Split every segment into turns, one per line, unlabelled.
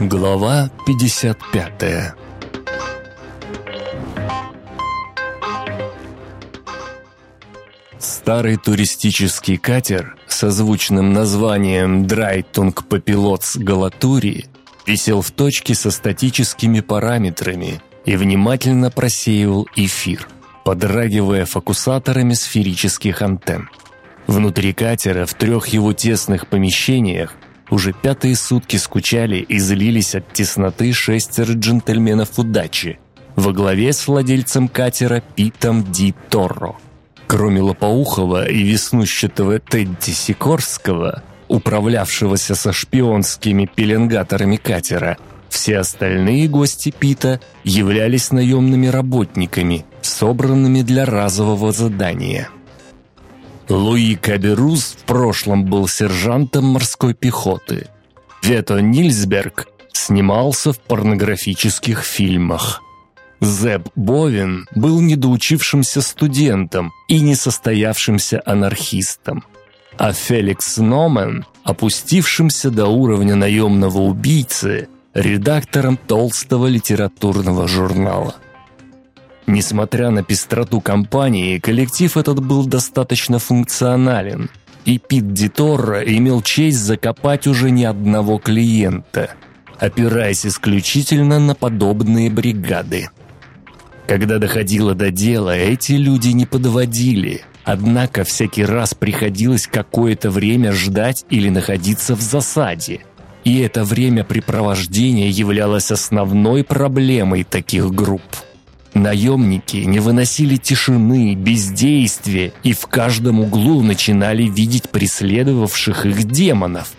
Глава 55 Старый туристический катер со звучным названием «Драйтунг Папилотс Галатури» висел в точке со статическими параметрами и внимательно просеивал эфир, подрагивая фокусаторами сферических антенн. Внутри катера, в трех его тесных помещениях, уже пятые сутки скучали и злились от тесноты шестеро джентльменов удачи во главе с владельцем катера Питом Ди Торро. Кроме Лопоухова и веснущатого Тедди Сикорского, управлявшегося со шпионскими пеленгаторами катера, все остальные гости Пита являлись наемными работниками, собранными для разового задания – Луи Каберус в прошлом был сержантом морской пехоты. Вето Нильсберг снимался в порнографических фильмах. Зеб Бовин был недоучившимся студентом и несостоявшимся анархистом. А Феликс Номен, опустившимся до уровня наемного убийцы, редактором толстого литературного журнала. Несмотря на пестроту компании, коллектив этот был достаточно функционален, и Пит Диторро имел честь закопать уже ни одного клиента, опираясь исключительно на подобные бригады. Когда доходило до дела, эти люди не подводили, однако всякий раз приходилось какое-то время ждать или находиться в засаде. И это времяпрепровождение являлось основной проблемой таких групп. Наемники не выносили тишины, бездействия и в каждом углу начинали видеть преследовавших их демонов.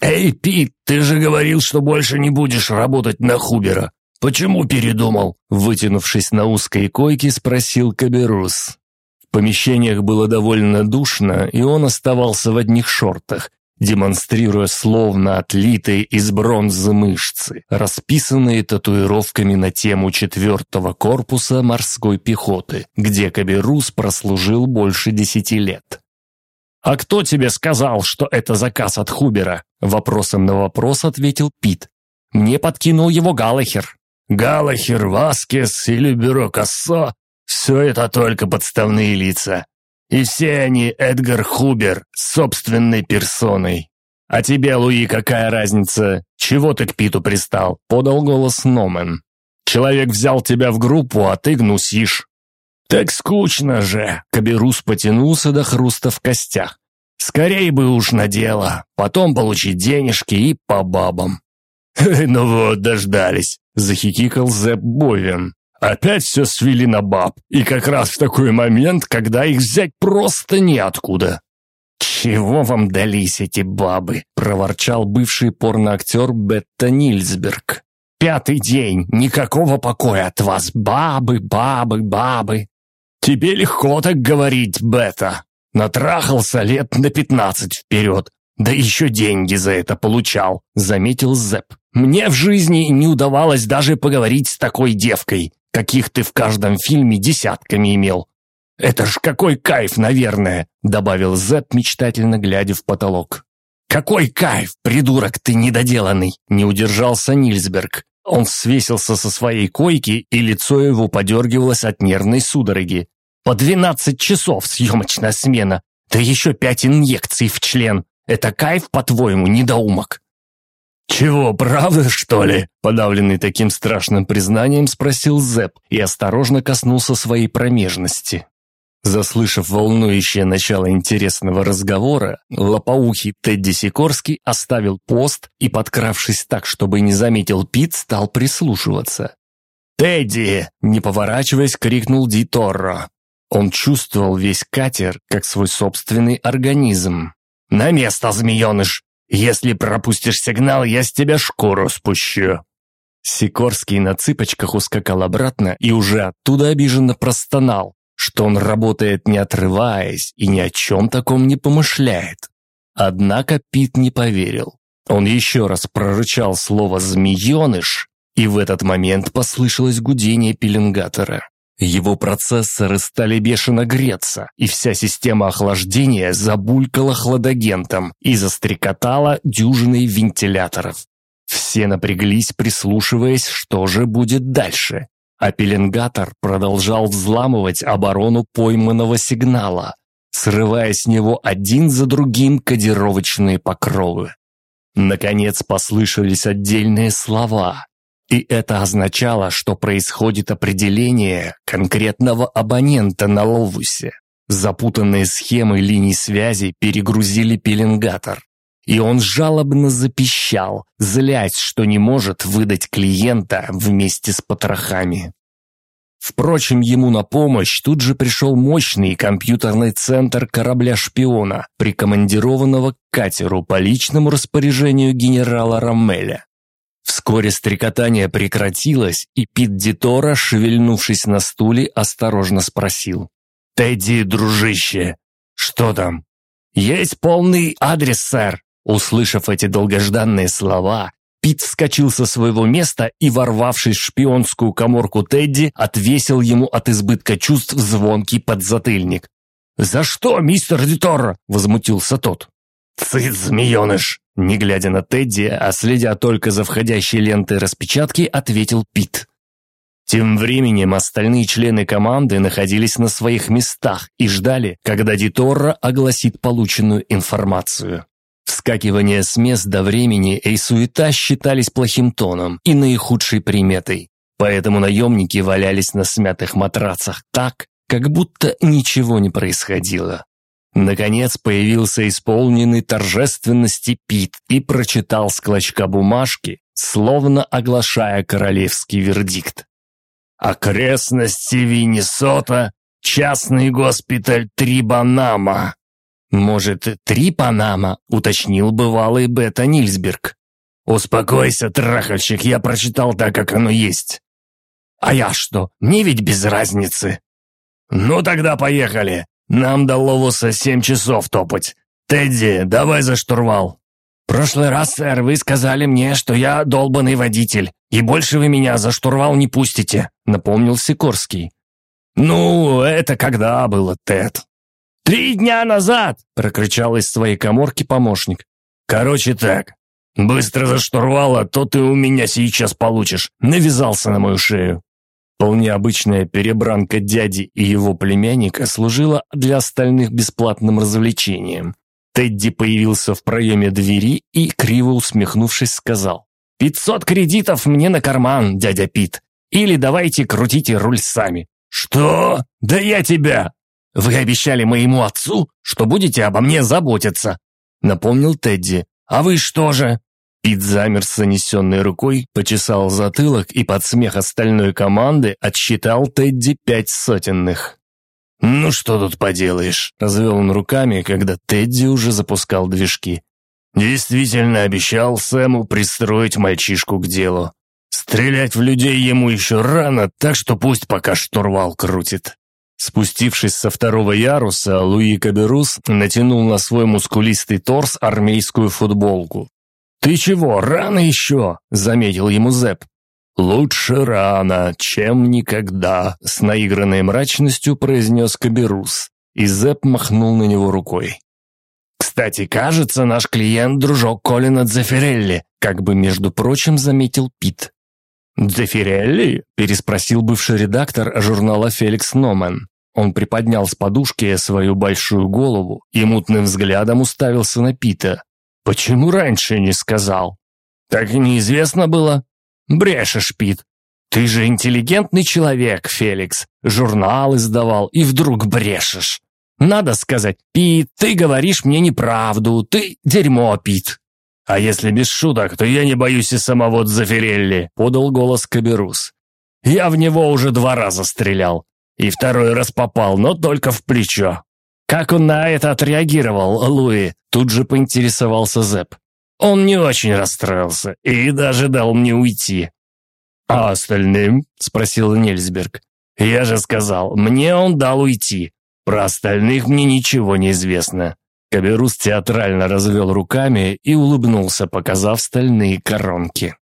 «Эй, Пит, ты же говорил, что больше не будешь работать на Хубера. Почему передумал?»
Вытянувшись на узкой койке, спросил Каберус. В помещениях было довольно душно, и он оставался в одних шортах, демонстрируя словно отлитые из бронзы мышцы, расписанные татуировками на тему четвертого корпуса морской пехоты, где Каберус прослужил больше десяти лет. «А кто тебе сказал, что это заказ от Хубера?» Вопросом на вопрос ответил Пит. «Мне подкинул его Галахер».
«Галахер, Васкес или Бюро Кассо – все это только подставные лица. И все они Эдгар Хубер собственной персоной. А тебе, Луи, какая разница? Чего ты к Питу пристал?» — подал голос Номен. «Человек взял тебя в группу, а ты гнусишь». «Так скучно же!» — Каберус потянулся до хруста в костях. «Скорей бы уж на дело, потом получить денежки и по бабам».
«Ну вот, дождались», — захихикал Зепп Бовин. Опять все свели на баб, и как раз в такой момент, когда их взять просто неоткуда. «Чего вам дались эти бабы?» – проворчал бывший порноактер Бетта Нильсберг. «Пятый день, никакого покоя от вас, бабы, бабы, бабы!» «Тебе легко так говорить, Бетта. Натрахался лет на пятнадцать вперед, да еще деньги за это получал», – заметил Зэп. «Мне в жизни не удавалось даже поговорить с такой девкой каких ты в каждом фильме десятками имел. Это ж какой кайф, наверное», — добавил Зет, мечтательно глядя в потолок. «Какой кайф, придурок ты недоделанный!» — не удержался Нильсберг. Он свесился со своей койки, и лицо его подергивалось от нервной судороги. «По двенадцать часов съемочная смена, да еще пять инъекций в член. Это кайф, по-твоему, недоумок?»
«Чего, правда, что ли?»
Подавленный таким страшным признанием, спросил Зэп и осторожно коснулся своей промежности. Заслышав волнующее начало интересного разговора, лопоухий Тедди Сикорский оставил пост и, подкравшись так, чтобы не заметил Пит, стал прислушиваться. «Тедди!» – не поворачиваясь, крикнул Ди Торро. Он чувствовал весь катер, как свой собственный организм. «На место, змееныш! Если пропустишь сигнал, я с тебя шкуру спущу». Сикорский на цыпочках ускакал обратно и уже оттуда обиженно простонал, что он работает не отрываясь и ни о чем таком не помышляет. Однако Пит не поверил. Он еще раз прорычал слово «змееныш», и в этот момент послышалось гудение пеленгатора. Его процессоры стали бешено греться, и вся система охлаждения забулькала хладагентом и застрекотала дюжиной вентиляторов. Все напряглись, прислушиваясь, что же будет дальше. А пеленгатор продолжал взламывать оборону пойманного сигнала, срывая с него один за другим кодировочные покровы. Наконец послышались отдельные слова, и это означало, что происходит определение конкретного абонента на Ловусе. Запутанные схемы линий связи перегрузили пеленгатор. И он жалобно запищал, злясь, что не может выдать клиента вместе с потрохами. Впрочем, ему на помощь тут же пришел мощный компьютерный центр корабля-шпиона, прикомандированного к катеру по личному распоряжению генерала Раммеля. Вскоре стрекотание прекратилось, и Пит Дитора, шевельнувшись на стуле, осторожно спросил. «Тедди, дружище, что там?» «Есть полный адрес, сэр!» Услышав эти долгожданные слова, Пит вскочил со своего места и, ворвавшись в шпионскую коморку Тедди, отвесил ему от избытка чувств звонкий подзатыльник. «За что, мистер Диторро?» – возмутился тот. «Цыц, змееныш!» Не глядя на Тедди, а следя только за входящей лентой распечатки, ответил Пит. Тем временем остальные члены команды находились на своих местах и ждали, когда Диторро огласит полученную информацию. Вскакивание с мест до времени и суета считались плохим тоном и наихудшей приметой. Поэтому наемники валялись на смятых матрацах так, как будто ничего не происходило. Наконец появился исполненный торжественности Пит и прочитал с клочка бумажки, словно оглашая королевский вердикт. «Окрестности Виннесота, частный госпиталь Трибанама». «Может, Трипанама?» — уточнил бывалый Бета Нильсберг. «Успокойся, трахальщик, я прочитал так, как оно есть». «А я что? Мне ведь без разницы». «Ну тогда поехали. Нам до Ловуса семь часов топать. Тедди, давай за штурвал». «Прошлый раз, сэр, вы сказали мне, что я долбанный водитель, и больше вы меня за штурвал не пустите», — напомнил Сикорский. «Ну, это когда было, Тед?» «Три дня назад!» — прокричал из своей коморки помощник. «Короче так, быстро за штурвал, а то ты у меня сейчас получишь», — навязался на мою шею. Вполне обычная перебранка дяди и его племянника служила для остальных бесплатным развлечением. Тедди появился в проеме двери и, криво усмехнувшись, сказал «Пятьсот кредитов мне на карман, дядя Пит, или давайте крутите руль сами». «Что? Да я тебя!» «Вы обещали моему отцу, что будете обо мне заботиться», напомнил Тедди. «А вы что же?» Пит замер с занесенной рукой, почесал затылок и под смех остальной команды отсчитал Тедди пять сотенных. «Ну что тут поделаешь?» – развел он руками, когда Тедди уже запускал движки. «Действительно обещал Сэму пристроить мальчишку к делу. Стрелять в людей ему еще рано, так что пусть пока штурвал крутит». Спустившись со второго яруса, Луи Каберус натянул на свой мускулистый торс армейскую футболку, «Ты чего, рано еще?» — заметил ему Зэп. «Лучше рано, чем никогда», — с наигранной мрачностью произнес Каберус, и Зэп махнул на него рукой. «Кстати, кажется, наш клиент — дружок Колина Дзефирелли», как бы, между прочим, заметил Пит. «Дзефирелли?» – переспросил бывший редактор журнала «Феликс Номен». Он приподнял с подушки свою большую голову и мутным взглядом уставился на Пита. Почему раньше не сказал? Так и неизвестно было. Брешешь, Пит. Ты же интеллигентный человек, Феликс. Журнал издавал, и вдруг брешешь. Надо сказать, Пит, ты говоришь мне неправду, ты дерьмо, Пит. А если без шуток, то я не боюсь и самого Дзафирелли, подал голос Каберус. Я в него уже два раза стрелял. И второй раз попал, но только в плечо. Как он на это отреагировал, Луи? Тут же поинтересовался Зэп. Он не очень расстроился и даже дал мне уйти. «А остальным?» – спросил Нельсберг. «Я же сказал, мне он дал уйти. Про остальных мне ничего не известно». Каберус театрально развел руками и улыбнулся, показав стальные коронки.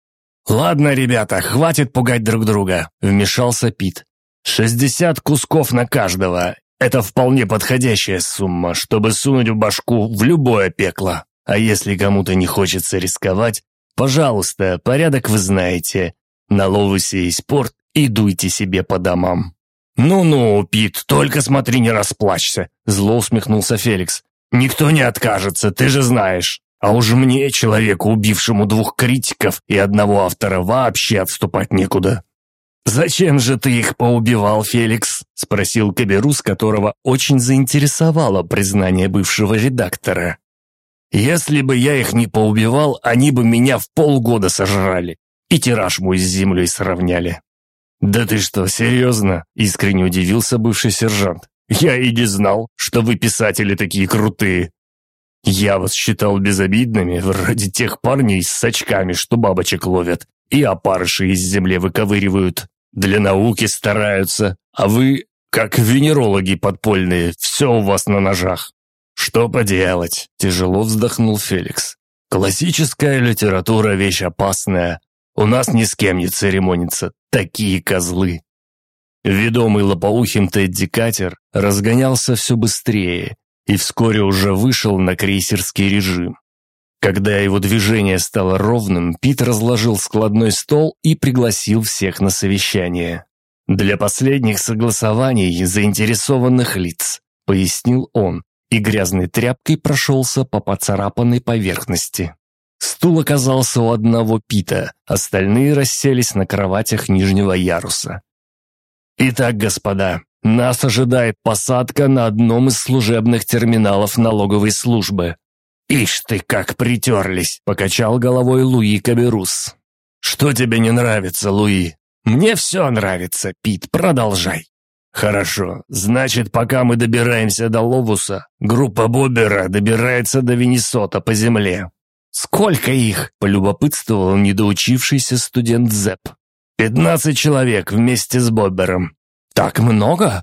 «Ладно, ребята, хватит пугать друг друга», – вмешался Пит.
«Шестьдесят кусков на каждого. Это вполне подходящая сумма, чтобы сунуть в башку в любое пекло. А если кому-то не хочется рисковать, пожалуйста, порядок вы знаете. На Ловусе есть порт и дуйте себе по домам». «Ну-ну, Пит, только смотри, не расплачься», — зло усмехнулся Феликс. «Никто не откажется, ты же знаешь. А уж мне, человеку, убившему двух критиков и одного автора, вообще отступать некуда». «Зачем же ты их поубивал, Феликс?» – спросил Каберус, которого очень заинтересовало признание бывшего редактора. «Если бы я их не поубивал, они бы меня в полгода сожрали и тираж мой с землей сравняли». «Да ты что, серьезно?» – искренне удивился бывший сержант. «Я и не знал, что вы писатели такие крутые. Я вас считал безобидными, вроде тех парней с очками, что бабочек ловят и опарыши из земли выковыривают. Для науки стараются, а вы, как венерологи подпольные, все у вас на ножах. Что поделать, тяжело вздохнул Феликс. Классическая литература – вещь опасная. У нас ни с кем не церемонится. Такие козлы. Ведомый лопоухим Тедди Катер разгонялся все быстрее и вскоре уже вышел на крейсерский режим. Когда его движение стало ровным, Пит разложил складной стол и пригласил всех на совещание. «Для последних согласований заинтересованных лиц», — пояснил он, и грязной тряпкой прошелся по поцарапанной поверхности. Стул оказался у одного Пита, остальные расселись на кроватях нижнего яруса. «Итак, господа, нас ожидает посадка на одном из служебных терминалов налоговой службы. «Ишь ты, как притерлись!» — покачал головой Луи Каберус. «Что тебе не нравится, Луи?» «Мне все нравится, Пит, продолжай». «Хорошо, значит, пока мы добираемся до Ловуса, группа Боббера добирается до Венесота по земле». «Сколько их?» — полюбопытствовал недоучившийся студент Зепп. «Пятнадцать человек вместе с Боббером». «Так много?»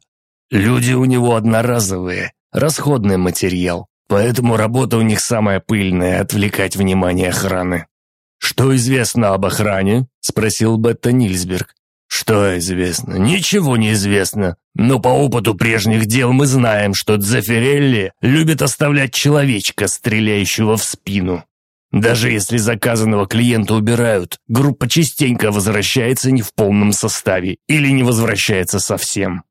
«Люди у него одноразовые, расходный материал. Поэтому работа у них самая пыльная – отвлекать внимание охраны. «Что известно об охране?» – спросил Бетта Нильсберг. «Что известно? Ничего не известно. Но по опыту прежних дел мы знаем, что Дзефирелли любит оставлять человечка, стреляющего в спину. Даже если заказанного клиента убирают, группа частенько возвращается не в полном составе или не возвращается совсем».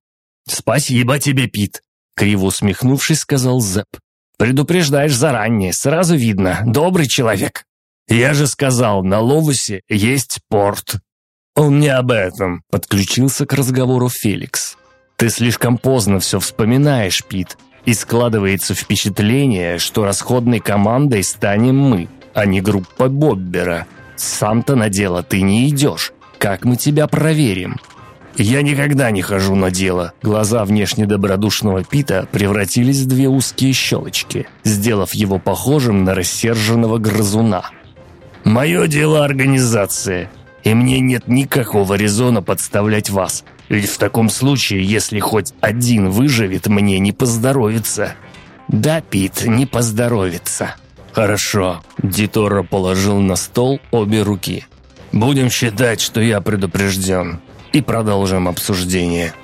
«Спасибо тебе, Пит», — криво усмехнувшись, сказал Зепп. Предупреждаешь заранее, сразу видно, добрый человек. Я же сказал, на Ловусе есть порт. Он не об этом, подключился к разговору Феликс. Ты слишком поздно все вспоминаешь, Пит, и складывается впечатление, что расходной командой станем мы, а не группа Боббера. Сам-то на дело ты не идешь. Как мы тебя проверим? «Я никогда не хожу на дело». Глаза внешне добродушного Пита превратились в две узкие щелочки, сделав его похожим на рассерженного грызуна. «Мое дело организация, и мне нет никакого резона подставлять вас. Ведь в таком случае, если хоть один выживет, мне не поздоровится». «Да, Пит, не поздоровится». «Хорошо», — Дитора положил на стол обе руки. «Будем считать, что я предупрежден и продолжим обсуждение.